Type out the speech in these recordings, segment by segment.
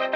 Yo,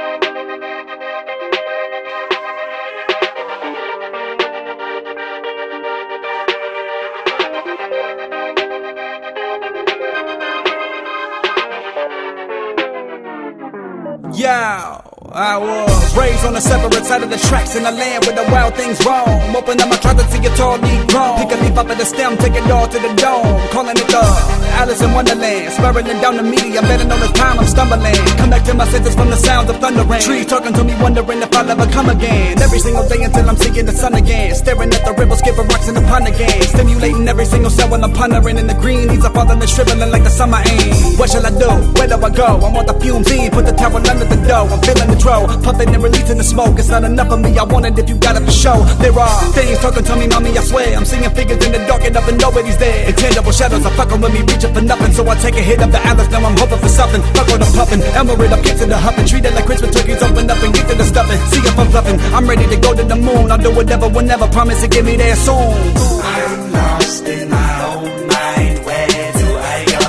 I was raised on the separate side of the tracks in a land where the wild things roam. Open up my closet to get tall, need grown. Pick a leaf up at the stem, take it all to the dome. Calling it the Alice in Wonderland. Spiraling down to me, I'm betting on the time I'm stumbling. Connecting my senses from the sounds of thunder rain. Trees talking to me, wondering if I'll ever come again. Every single day until I'm seeing the sun again. Staring at the ripples, skipping rocks in the pond again. Stimulating every single cell when I'm pondering in the green. These are falling and shriveling like the summer aim. What shall I do? Where do I go? I want the fumes in, put the towel under the dough. I'm feeling the dro, puffing and releasing the smoke. It's not enough of me, I want it if you got it for show. There are things talking to me, mommy, I swear. I'm seeing figures in the dark and up and nobody's there. Intangible shadows are fucking with me, reaching for nothing. So I take a hit of the Alice, now I'm hoping for something. Fuck on the puffin', Emerald up, get to the huffing. Treat it like Christmas turkeys, open up and get to the stuffing. See if I'm bluffing, I'm ready to go to the moon. I'll do whatever, whenever, promise to get me there soon. I'm lost in my own mind. Where do I go?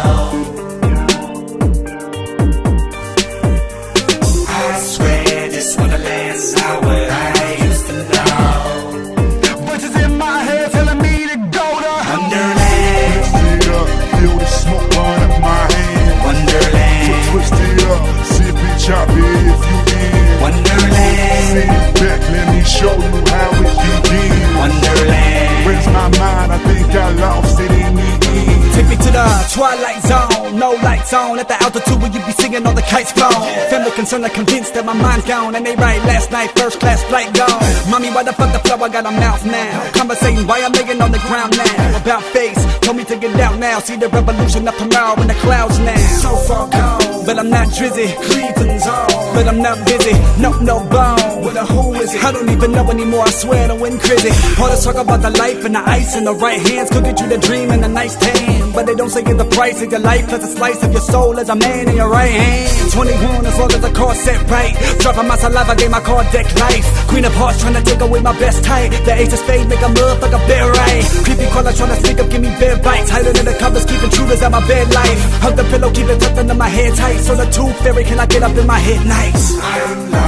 I swear this wonderland's not twilight zone, no lights on. At the altitude where you be singing all the kites flown. Family concerned, I'm convinced that my mind's gone. And they right last night, first class flight gone. Mommy, why the fuck the flow? I got a mouth now. Conversating why I'm laying on the ground now. About face, told me to get out now. See the revolution of tomorrow in the clouds now. So far gone, but I'm not drizzy. Cleveland's on, but I'm not busy. No, no bone. The who is it? I don't even know anymore. I swear I went crazy. All this talk about the life and the ice in the right hands could get you the dream and a nice tan. But they don't say the price of your life plus a slice of your soul as a man in your right hand. 21 as long as the car set right. Dropping my saliva, gave my car deck life. Queen of hearts trying to take away my best tight. The ace of spades make a motherfucker bear right. Creepy caller trying to speak up, give me bear bites. Hiding in the covers, intruders at my bed life. Hug the pillow, keep it tucked under my head tight. So the tooth fairy cannot get up in my head nights. I'm lost